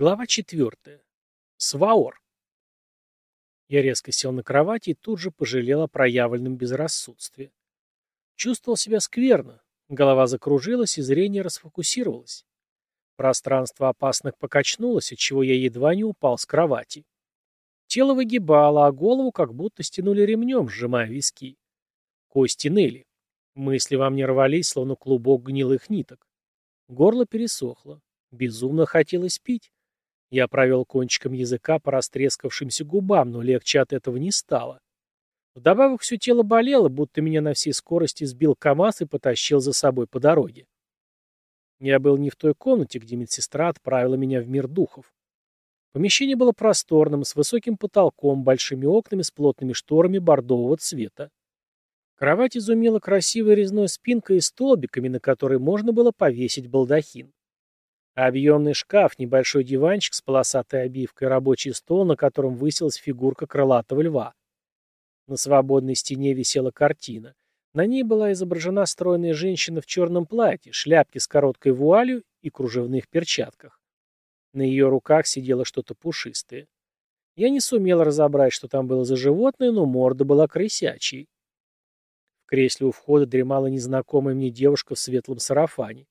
Глава четвертая. Сваор. Я резко сел на кровати и тут же пожалел о проявленном безрассудстве. Чувствовал себя скверно, голова закружилась и зрение расфокусировалось. Пространство опасных покачнулось, отчего я едва не упал с кровати. Тело выгибало, а голову как будто стянули ремнем, сжимая виски. Кости ныли. Мысли во мне рвались, словно клубок гнилых ниток. Горло пересохло. Безумно хотелось пить. Я провел кончиком языка по растрескавшимся губам, но легче от этого не стало. Вдобавок все тело болело, будто меня на всей скорости сбил КамАЗ и потащил за собой по дороге. Я был не в той комнате, где медсестра отправила меня в мир духов. Помещение было просторным, с высоким потолком, большими окнами с плотными шторами бордового цвета. Кровать изумила красивой резной спинкой и столбиками, на которые можно было повесить балдахин. Объемный шкаф, небольшой диванчик с полосатой обивкой, рабочий стол, на котором высилась фигурка крылатого льва. На свободной стене висела картина. На ней была изображена стройная женщина в черном платье, шляпке с короткой вуалью и кружевных перчатках. На ее руках сидело что-то пушистое. Я не сумел разобрать, что там было за животное, но морда была крысячей. В кресле у входа дремала незнакомая мне девушка в светлом сарафане.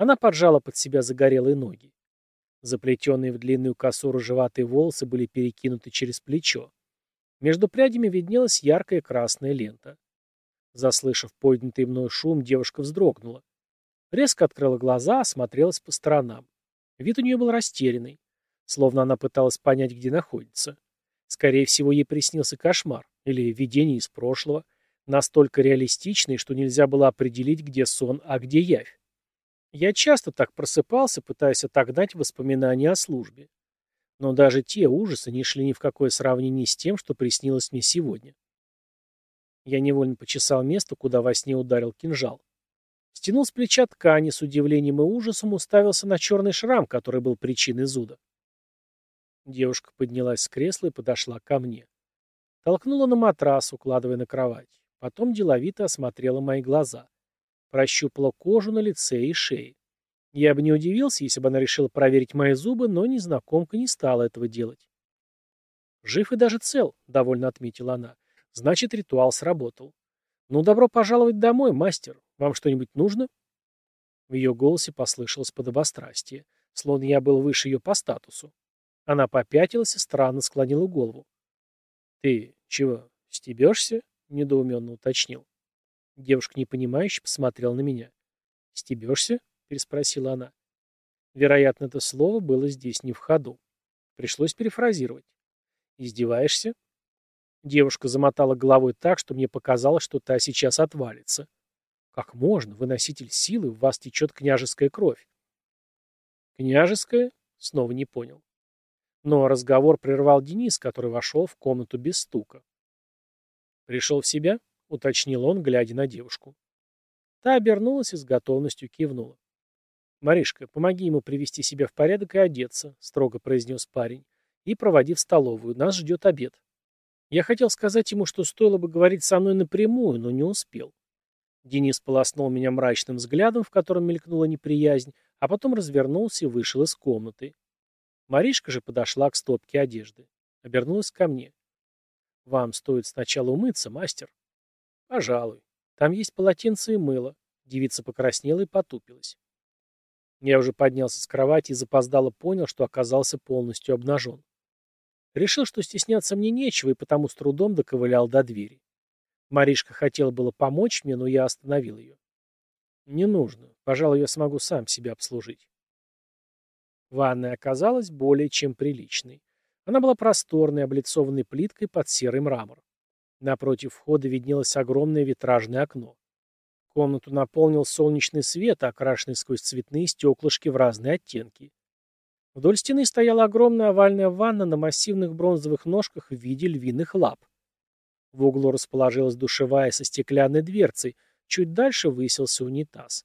Она поджала под себя загорелые ноги. Заплетенные в длинную косу рыжеватые волосы были перекинуты через плечо. Между прядями виднелась яркая красная лента. Заслышав поднятый мной шум, девушка вздрогнула. Резко открыла глаза, осмотрелась по сторонам. Вид у нее был растерянный, словно она пыталась понять, где находится. Скорее всего, ей приснился кошмар или видение из прошлого, настолько реалистичный, что нельзя было определить, где сон, а где явь. Я часто так просыпался, пытаясь отогнать воспоминания о службе. Но даже те ужасы не шли ни в какое сравнение с тем, что приснилось мне сегодня. Я невольно почесал место, куда во сне ударил кинжал. Стянул с плеча ткани, с удивлением и ужасом уставился на черный шрам, который был причиной зуда. Девушка поднялась с кресла и подошла ко мне. Толкнула на матрас, укладывая на кровать. Потом деловито осмотрела мои глаза. Прощупала кожу на лице и шее. Я бы не удивился, если бы она решила проверить мои зубы, но незнакомка не стала этого делать. «Жив и даже цел», — довольно отметила она. «Значит, ритуал сработал. Ну, добро пожаловать домой, мастер. Вам что-нибудь нужно?» В ее голосе послышалось подобострастие, словно я был выше ее по статусу. Она попятилась и странно склонила голову. «Ты чего, стебешься?» — недоуменно уточнил. Девушка непонимающе посмотрела на меня. «Стебешься?» — переспросила она. Вероятно, это слово было здесь не в ходу. Пришлось перефразировать. «Издеваешься?» Девушка замотала головой так, что мне показалось, что та сейчас отвалится. «Как можно? Вы носитель силы, в вас течет княжеская кровь». «Княжеская?» — снова не понял. Но разговор прервал Денис, который вошел в комнату без стука. «Пришел в себя?» — уточнил он, глядя на девушку. Та обернулась и с готовностью кивнула. «Маришка, помоги ему привести себя в порядок и одеться», — строго произнес парень. «И проводи в столовую. Нас ждет обед». Я хотел сказать ему, что стоило бы говорить со мной напрямую, но не успел. Денис полоснул меня мрачным взглядом, в котором мелькнула неприязнь, а потом развернулся и вышел из комнаты. Маришка же подошла к стопке одежды. Обернулась ко мне. «Вам стоит сначала умыться, мастер». «Пожалуй. Там есть полотенце и мыло». Девица покраснела и потупилась. Я уже поднялся с кровати и запоздало понял, что оказался полностью обнажен. Решил, что стесняться мне нечего, и потому с трудом доковылял до двери. Маришка хотела было помочь мне, но я остановил ее. «Не нужно. Пожалуй, я смогу сам себя обслужить». Ванная оказалась более чем приличной. Она была просторной, облицованной плиткой под серый мрамор. Напротив входа виднелось огромное витражное окно. Комнату наполнил солнечный свет, окрашенный сквозь цветные стеклышки в разные оттенки. Вдоль стены стояла огромная овальная ванна на массивных бронзовых ножках в виде львиных лап. В углу расположилась душевая со стеклянной дверцей, чуть дальше высился унитаз.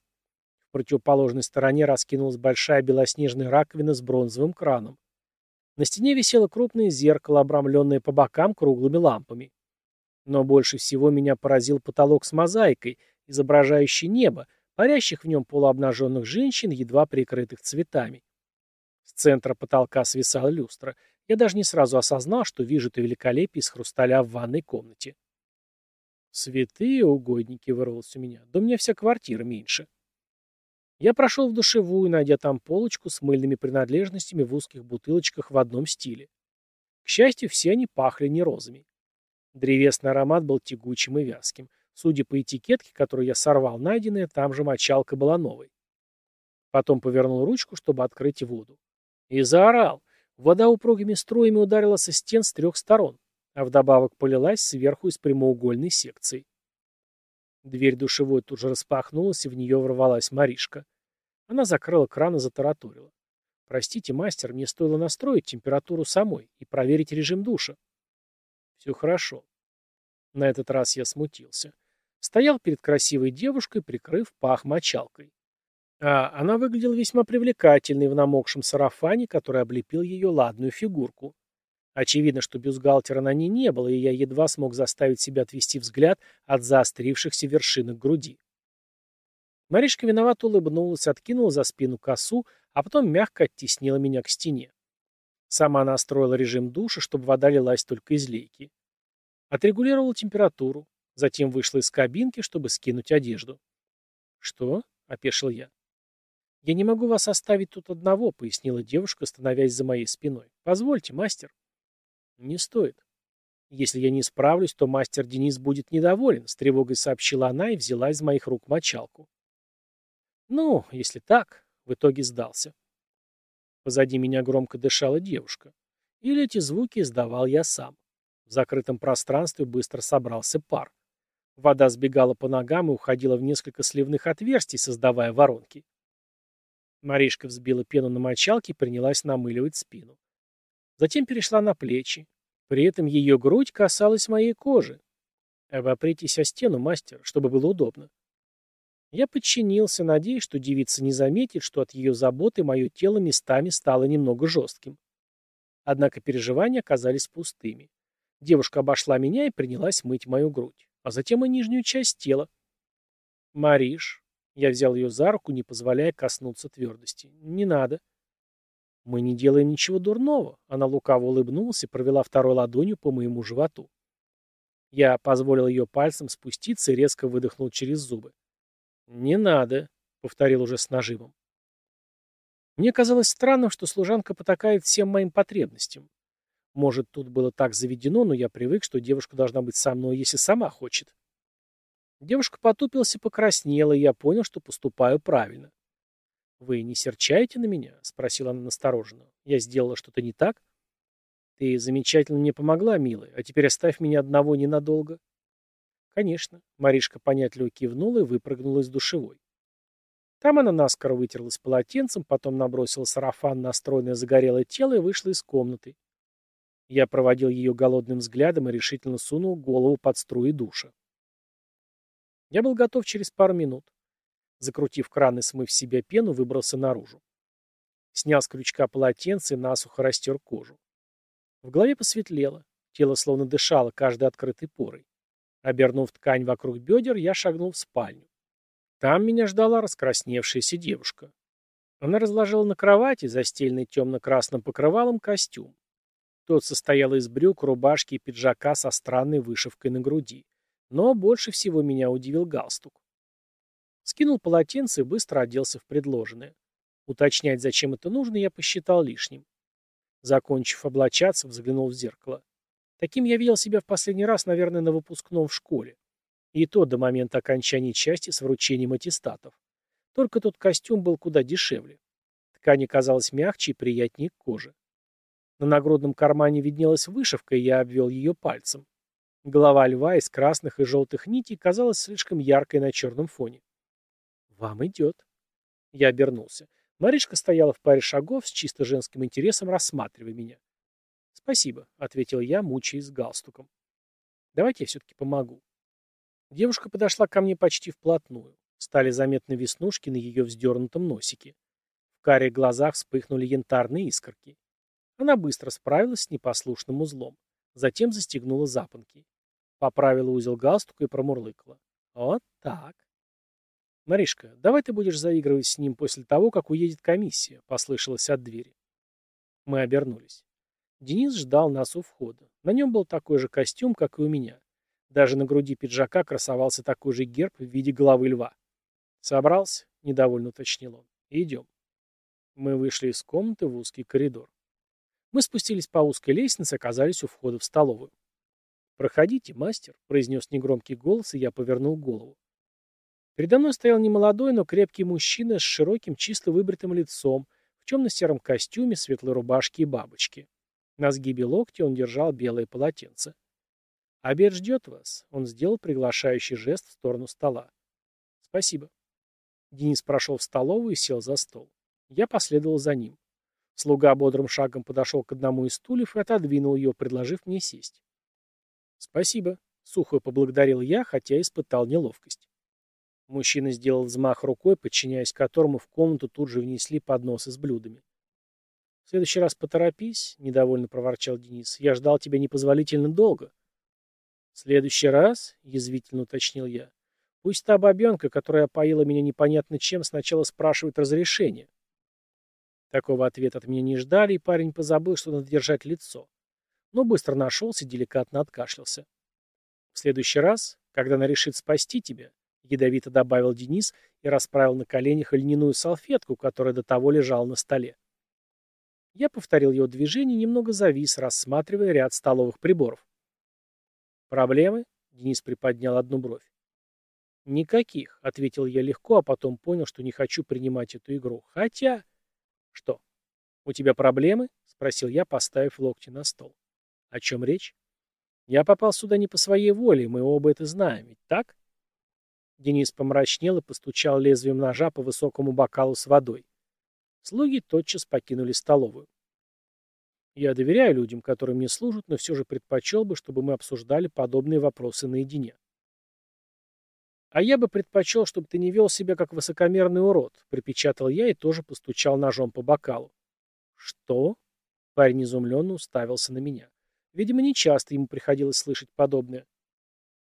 В противоположной стороне раскинулась большая белоснежная раковина с бронзовым краном. На стене висело крупное зеркало, обрамленное по бокам круглыми лампами. Но больше всего меня поразил потолок с мозаикой, изображающий небо, парящих в нем полуобнаженных женщин, едва прикрытых цветами. центра потолка свисала люстра. Я даже не сразу осознал, что вижу это великолепие из хрусталя в ванной комнате. Святые угодники вырвалось у меня. Да у меня вся квартира меньше. Я прошел в душевую, найдя там полочку с мыльными принадлежностями в узких бутылочках в одном стиле. К счастью, все они пахли не розами. Древесный аромат был тягучим и вязким. Судя по этикетке, которую я сорвал найденная, там же мочалка была новой. Потом повернул ручку, чтобы открыть воду. И заорал. Вода упругими струями ударила со стен с трех сторон, а вдобавок полилась сверху из прямоугольной секции. Дверь душевой тут же распахнулась, и в нее ворвалась Маришка. Она закрыла кран и затараторила. «Простите, мастер, мне стоило настроить температуру самой и проверить режим душа». «Все хорошо». На этот раз я смутился. Стоял перед красивой девушкой, прикрыв пах мочалкой. А она выглядела весьма привлекательной в намокшем сарафане, который облепил ее ладную фигурку. Очевидно, что бюстгальтера на ней не было, и я едва смог заставить себя отвести взгляд от заострившихся вершинок груди. Маришка виновато улыбнулась, откинула за спину косу, а потом мягко оттеснила меня к стене. Сама настроила режим душа, чтобы вода лилась только из лейки. Отрегулировала температуру, затем вышла из кабинки, чтобы скинуть одежду. «Что?» — опешил я. «Я не могу вас оставить тут одного», — пояснила девушка, становясь за моей спиной. «Позвольте, мастер». «Не стоит. Если я не справлюсь, то мастер Денис будет недоволен», — с тревогой сообщила она и взяла из моих рук мочалку. «Ну, если так», — в итоге сдался. Позади меня громко дышала девушка. Или эти звуки издавал я сам. В закрытом пространстве быстро собрался пар. Вода сбегала по ногам и уходила в несколько сливных отверстий, создавая воронки. Маришка взбила пену на мочалке и принялась намыливать спину. Затем перешла на плечи. При этом ее грудь касалась моей кожи. «Обопритесь о стену, мастер, чтобы было удобно». Я подчинился, надеясь, что девица не заметит, что от ее заботы мое тело местами стало немного жестким. Однако переживания оказались пустыми. Девушка обошла меня и принялась мыть мою грудь, а затем и нижнюю часть тела. «Мариш», я взял ее за руку, не позволяя коснуться твердости. «Не надо». «Мы не делаем ничего дурного», — она лукаво улыбнулась и провела второй ладонью по моему животу. Я позволил ее пальцем спуститься и резко выдохнул через зубы. «Не надо», — повторил уже с нажимом. Мне казалось странным, что служанка потакает всем моим потребностям. Может, тут было так заведено, но я привык, что девушка должна быть со мной, если сама хочет. Девушка потупилась и покраснела, и я понял, что поступаю правильно. «Вы не серчаете на меня?» — спросила она настороженно. «Я сделала что-то не так?» «Ты замечательно мне помогла, милая, а теперь оставь меня одного ненадолго». «Конечно». Маришка понятливо кивнула и выпрыгнула из душевой. Там она наскоро вытерлась полотенцем, потом набросила сарафан на стройное загорелое тело и вышла из комнаты. Я проводил ее голодным взглядом и решительно сунул голову под струи душа. Я был готов через пару минут. Закрутив кран и смыв с себя пену, выбрался наружу. Снял с крючка полотенце и насухо растер кожу. В голове посветлело, тело словно дышало каждой открытой порой. Обернув ткань вокруг бедер, я шагнул в спальню. Там меня ждала раскрасневшаяся девушка. Она разложила на кровати, застеленный темно-красным покрывалом, костюм. Тот состоял из брюк, рубашки и пиджака со странной вышивкой на груди. Но больше всего меня удивил галстук. Скинул полотенце и быстро оделся в предложенное. Уточнять, зачем это нужно, я посчитал лишним. Закончив облачаться, взглянул в зеркало. Таким я видел себя в последний раз, наверное, на выпускном в школе. И то до момента окончания части с вручением аттестатов. Только тот костюм был куда дешевле. Ткань казалась мягче и приятнее к коже. На нагрудном кармане виднелась вышивка, и я обвел ее пальцем. Голова льва из красных и желтых нитей казалась слишком яркой на черном фоне. «Вам идет». Я обернулся. Маришка стояла в паре шагов с чисто женским интересом, рассматривая меня. «Спасибо», — ответил я, мучаясь с галстуком. «Давайте я все-таки помогу». Девушка подошла ко мне почти вплотную. Стали заметны веснушки на ее вздернутом носике. В карих глазах вспыхнули янтарные искорки. Она быстро справилась с непослушным узлом. Затем застегнула запонки. Поправила узел галстука и промурлыкала. «Вот так». «Маришка, давай ты будешь заигрывать с ним после того, как уедет комиссия», — послышалось от двери. Мы обернулись. Денис ждал нас у входа. На нем был такой же костюм, как и у меня. Даже на груди пиджака красовался такой же герб в виде головы льва. «Собрался?» — недовольно уточнил он. «Идем». Мы вышли из комнаты в узкий коридор. Мы спустились по узкой лестнице оказались у входа в столовую. «Проходите, мастер», — произнес негромкий голос, и я повернул голову. Передо мной стоял немолодой, но крепкий мужчина с широким, чисто выбритым лицом, в темно-сером костюме, светлой рубашке и бабочке. На сгибе локтя он держал белое полотенце. «Обед ждет вас», — он сделал приглашающий жест в сторону стола. «Спасибо». Денис прошел в столовую и сел за стол. Я последовал за ним. Слуга бодрым шагом подошел к одному из стульев и отодвинул ее, предложив мне сесть. «Спасибо», — сухо поблагодарил я, хотя испытал неловкость. Мужчина сделал взмах рукой, подчиняясь которому в комнату тут же внесли подносы с блюдами. «В следующий раз поторопись», — недовольно проворчал Денис. «Я ждал тебя непозволительно долго». «В следующий раз?» — язвительно уточнил я. «Пусть та бабенка, которая опоила меня непонятно чем, сначала спрашивает разрешение». Такого ответа от меня не ждали, и парень позабыл, что надо держать лицо. Но быстро нашелся и деликатно откашлялся. «В следующий раз, когда она решит спасти тебя», — ядовито добавил Денис и расправил на коленях льняную салфетку, которая до того лежала на столе. Я повторил его движение немного завис, рассматривая ряд столовых приборов. «Проблемы?» — Денис приподнял одну бровь. «Никаких», — ответил я легко, а потом понял, что не хочу принимать эту игру. «Хотя...» «Что? У тебя проблемы?» — спросил я, поставив локти на стол. «О чем речь?» «Я попал сюда не по своей воле, мы оба это знаем, ведь так?» Денис помрачнел и постучал лезвием ножа по высокому бокалу с водой. Слуги тотчас покинули столовую. Я доверяю людям, которые мне служат, но все же предпочел бы, чтобы мы обсуждали подобные вопросы наедине. А я бы предпочел, чтобы ты не вел себя как высокомерный урод, припечатал я и тоже постучал ножом по бокалу. Что? Парень изумленно уставился на меня. Видимо, нечасто ему приходилось слышать подобное.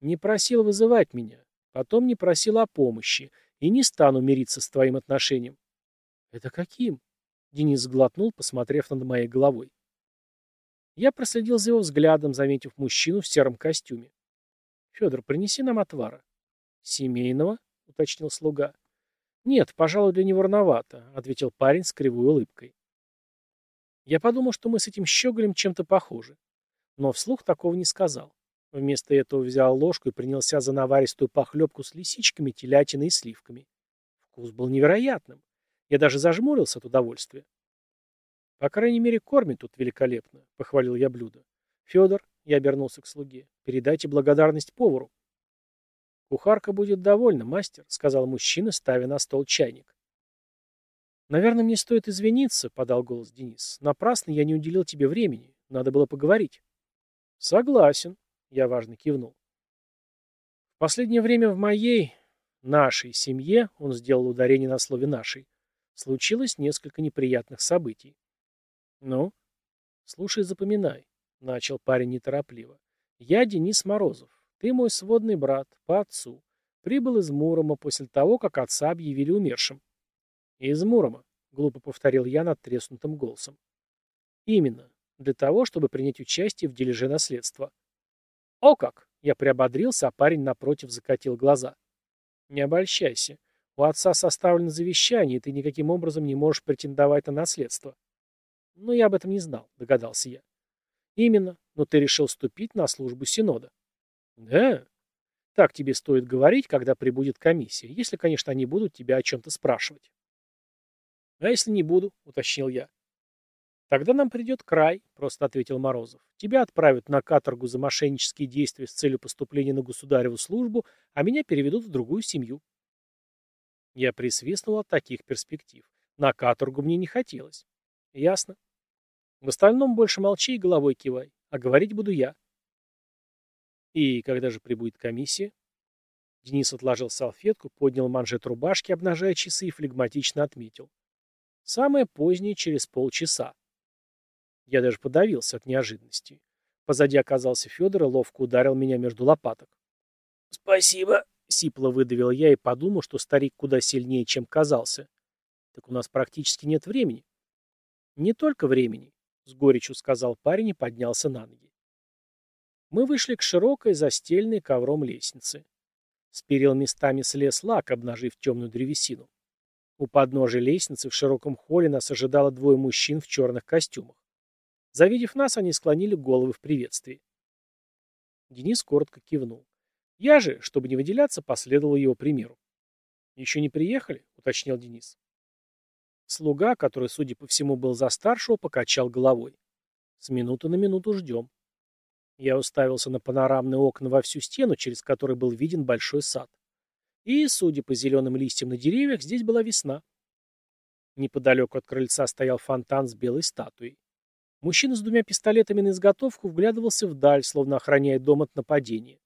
Не просил вызывать меня, потом не просил о помощи, и не стану мириться с твоим отношением. «Это каким?» Денис сглотнул, посмотрев над моей головой. Я проследил за его взглядом, заметив мужчину в сером костюме. «Федор, принеси нам отвара». «Семейного?» — уточнил слуга. «Нет, пожалуй, для него рановато», — ответил парень с кривой улыбкой. Я подумал, что мы с этим щеголем чем-то похожи. Но вслух такого не сказал. Вместо этого взял ложку и принялся за наваристую похлебку с лисичками, телятиной и сливками. Вкус был невероятным. Я даже зажмурился от удовольствия. По крайней мере, кормит тут великолепно, — похвалил я блюдо. Федор, я обернулся к слуге, — передайте благодарность повару. Кухарка будет довольна, мастер, — сказал мужчина, ставя на стол чайник. Наверное, мне стоит извиниться, — подал голос Денис. Напрасно я не уделил тебе времени. Надо было поговорить. Согласен, — я важно кивнул. В последнее время в моей, нашей семье, он сделал ударение на слове «нашей», случилось несколько неприятных событий. «Ну?» «Слушай, запоминай», — начал парень неторопливо. «Я Денис Морозов. Ты мой сводный брат, по отцу. Прибыл из Мурома после того, как отца объявили умершим». «Из Мурома», — глупо повторил я над треснутым голосом. «Именно. Для того, чтобы принять участие в дележе наследства». «О как!» — я приободрился, а парень напротив закатил глаза. «Не обольщайся. У отца составлено завещание, и ты никаким образом не можешь претендовать на наследство. Но я об этом не знал, догадался я. Именно, но ты решил вступить на службу Синода. Да? Так тебе стоит говорить, когда прибудет комиссия, если, конечно, они будут тебя о чем-то спрашивать. А если не буду, уточнил я. Тогда нам придет край, просто ответил Морозов. Тебя отправят на каторгу за мошеннические действия с целью поступления на государеву службу, а меня переведут в другую семью. Я присвистнул от таких перспектив. На каторгу мне не хотелось. Ясно. В остальном больше молчи и головой кивай, а говорить буду я. И когда же прибудет комиссия? Денис отложил салфетку, поднял манжет рубашки, обнажая часы и флегматично отметил. Самое позднее, через полчаса. Я даже подавился от неожиданности. Позади оказался Федор и ловко ударил меня между лопаток. «Спасибо», Сипло выдавил я и подумал, что старик куда сильнее, чем казался. Так у нас практически нет времени. Не только времени, с горечью сказал парень и поднялся на ноги. Мы вышли к широкой, застеленной ковром лестнице. С местами слез лак, обнажив темную древесину. У подножия лестницы в широком холле нас ожидало двое мужчин в черных костюмах. Завидев нас, они склонили головы в приветствии. Денис коротко кивнул. Я же, чтобы не выделяться, последовал его примеру. «Еще не приехали?» — уточнил Денис. Слуга, который, судя по всему, был за старшего, покачал головой. «С минуты на минуту ждем». Я уставился на панорамные окна во всю стену, через который был виден большой сад. И, судя по зеленым листьям на деревьях, здесь была весна. Неподалеку от крыльца стоял фонтан с белой статуей. Мужчина с двумя пистолетами на изготовку вглядывался вдаль, словно охраняя дом от нападения.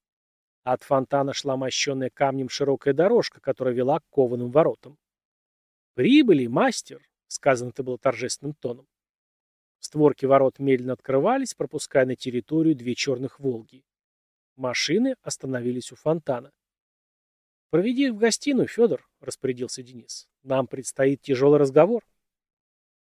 От фонтана шла мощенная камнем широкая дорожка, которая вела к кованым воротам. «Прибыли, мастер!» — сказано это было торжественным тоном. Створки ворот медленно открывались, пропуская на территорию две черных «Волги». Машины остановились у фонтана. «Проведи их в гостиную, Федор», — распорядился Денис. «Нам предстоит тяжелый разговор».